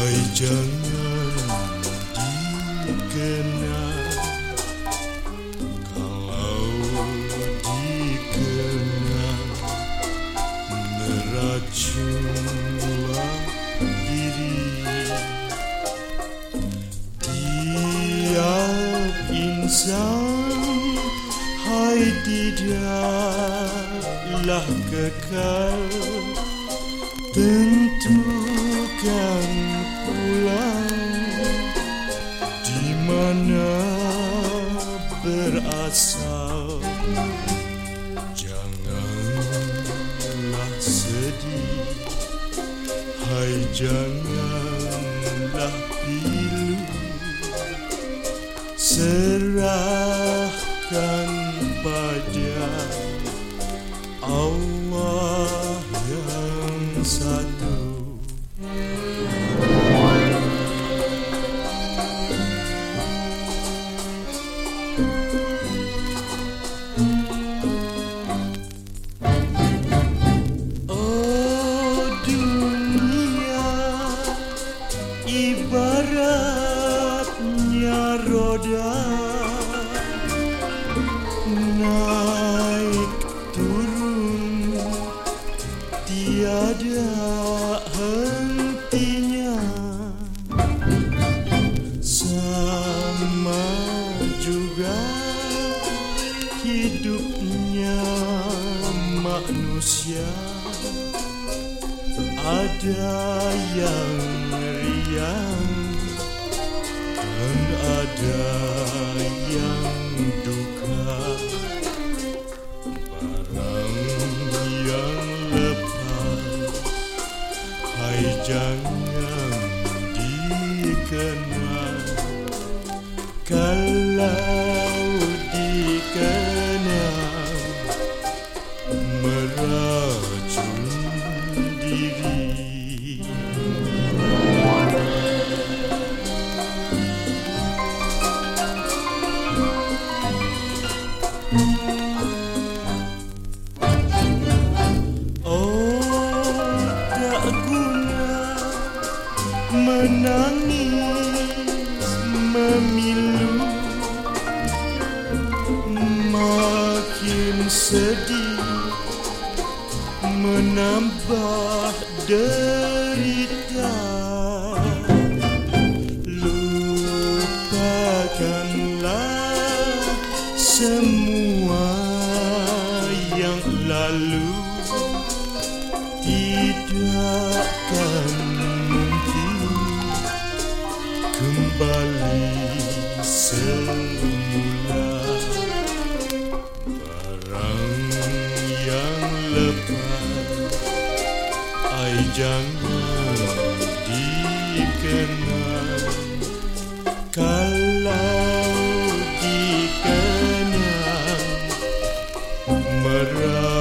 Jangan dikenal. Kalau dikenal Meracunlah diri Tiap insan Hai tidaklah kekal. Tentukan berasal Janganlah sedih. Hai janganlah pilu. Serahkan pada Allah ibaratnya roda. Naik turun tiada hentinya. Sama juga hidupnya manusia. Ada yang dan ada yang duka. Barang yang lepas hai jangan dikenal. Kalau menangis memilu makin sedih menambah derita. Lupakanlah semua yang lalu jangan dikenal Kalau dikenal Merah